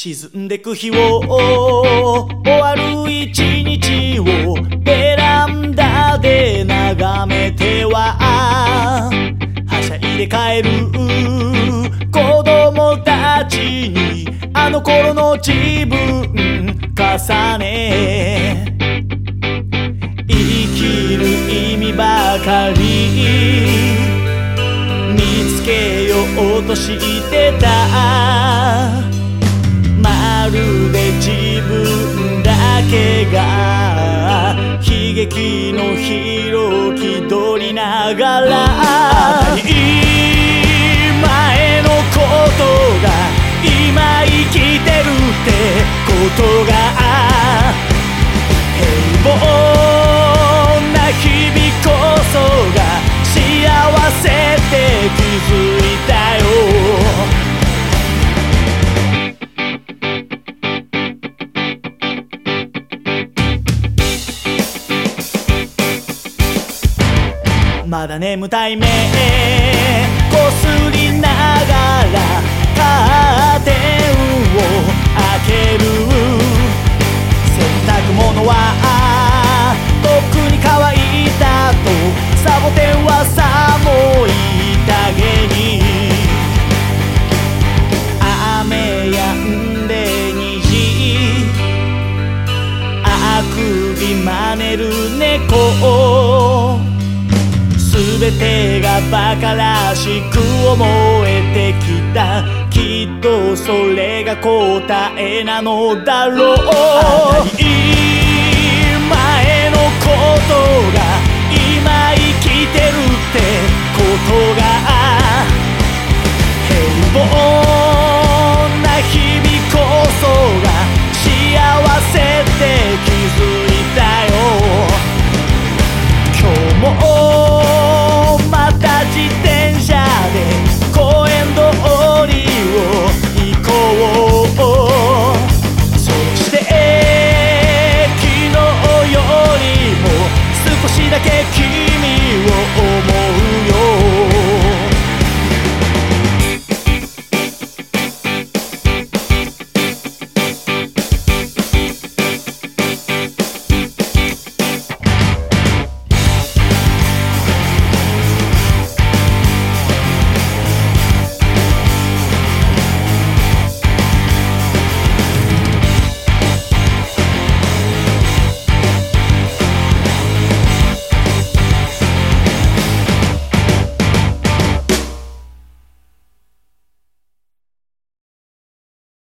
沈んでく日を終わる一日をベランダで眺めてははしゃいで帰る子供たちにあの頃の自分重ね。生きる意味ばかり見つけようとしてた。まるで自分だけが悲劇のヒーロー気取りながら当たり前のことが今生きてるってことが平凡な日々こそが幸せって気づいまだ眠たい目こすりながらカーテンを開ける。洗濯物はとっくに乾いたとサボテンは寒いだけに雨やんで虹あくびまねる。猫バカらしく思えてきた。きっとそれが答えなのだろう。当たり前のことが今生きてるってことが。平凡